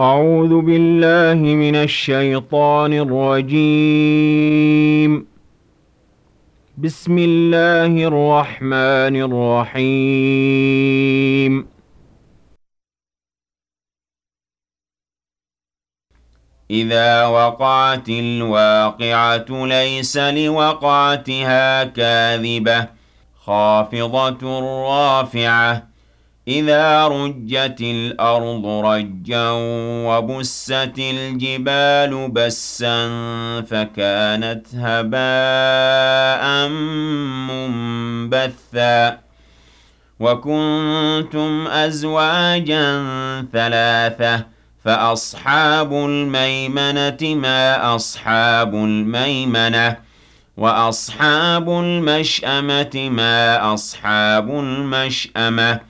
أعوذ بالله من الشيطان الرجيم. بسم الله الرحمن الرحيم. إذا وقعت الواقعة ليس لوقعتها كاذبة خافضة رافعة إذا رجت الأرض رجا وبست الجبال بسا فكانت هباء منبثا وكنتم أزواجا ثلاثة فأصحاب الميمنة ما أصحاب الميمنة وأصحاب المشأمة ما أصحاب المشأمة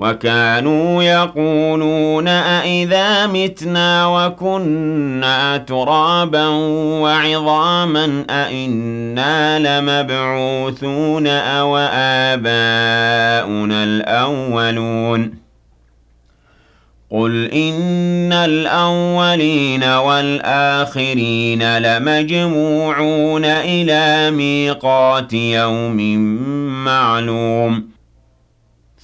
وَكَانُوا يَقُولُونَ أَإِذَا مِتْنَا وَكُنَّا تُرَابًا وَعِظَامًا أَإِنَّا لَمَبْعُوثُونَ أَوَآبَاؤُنَا الْأَوَّلُونَ قُلْ إِنَّ الْأَوَّلِينَ وَالْآخِرِينَ لَمَجْمُوعُونَ إِلَىٰ مِيقَاتِ يَوْمٍ مَّعْلُومٍ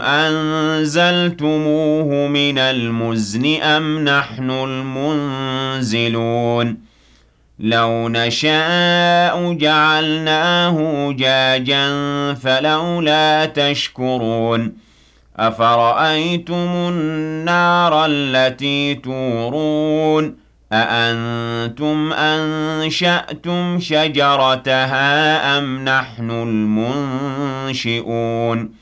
أنزلتموه من المزن أم نحن المنزلون؟ لو نشاء جعلناه جاجا فلولا تشكرون. أفرأيتم النار التي تورون؟ أأنتم أنشأتم شجرتها أم نحن المنشئون؟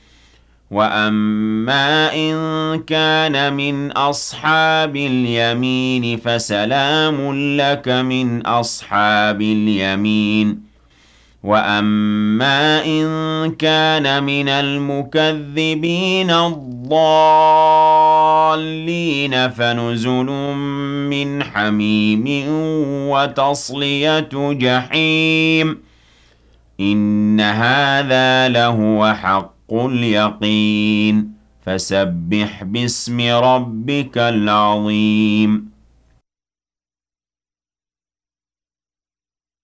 وَأَمَّا إِن كَانَ مِنْ أَصْحَابِ الْيَمِينِ فَسَلَامٌ لَّكَ مِنْ أَصْحَابِ الْيَمِينِ وَأَمَّا إِن كَانَ مِنَ الْمُكَذِّبِينَ الضَّالِّينَ فَنُزُلٌ مِّنْ حَمِيمٍ وَتَصْلِيَةُ جَحِيمٍ إِنَّ هَٰذَا لَهُوَ حَقُّ اليقين فسبح باسم ربك العظيم.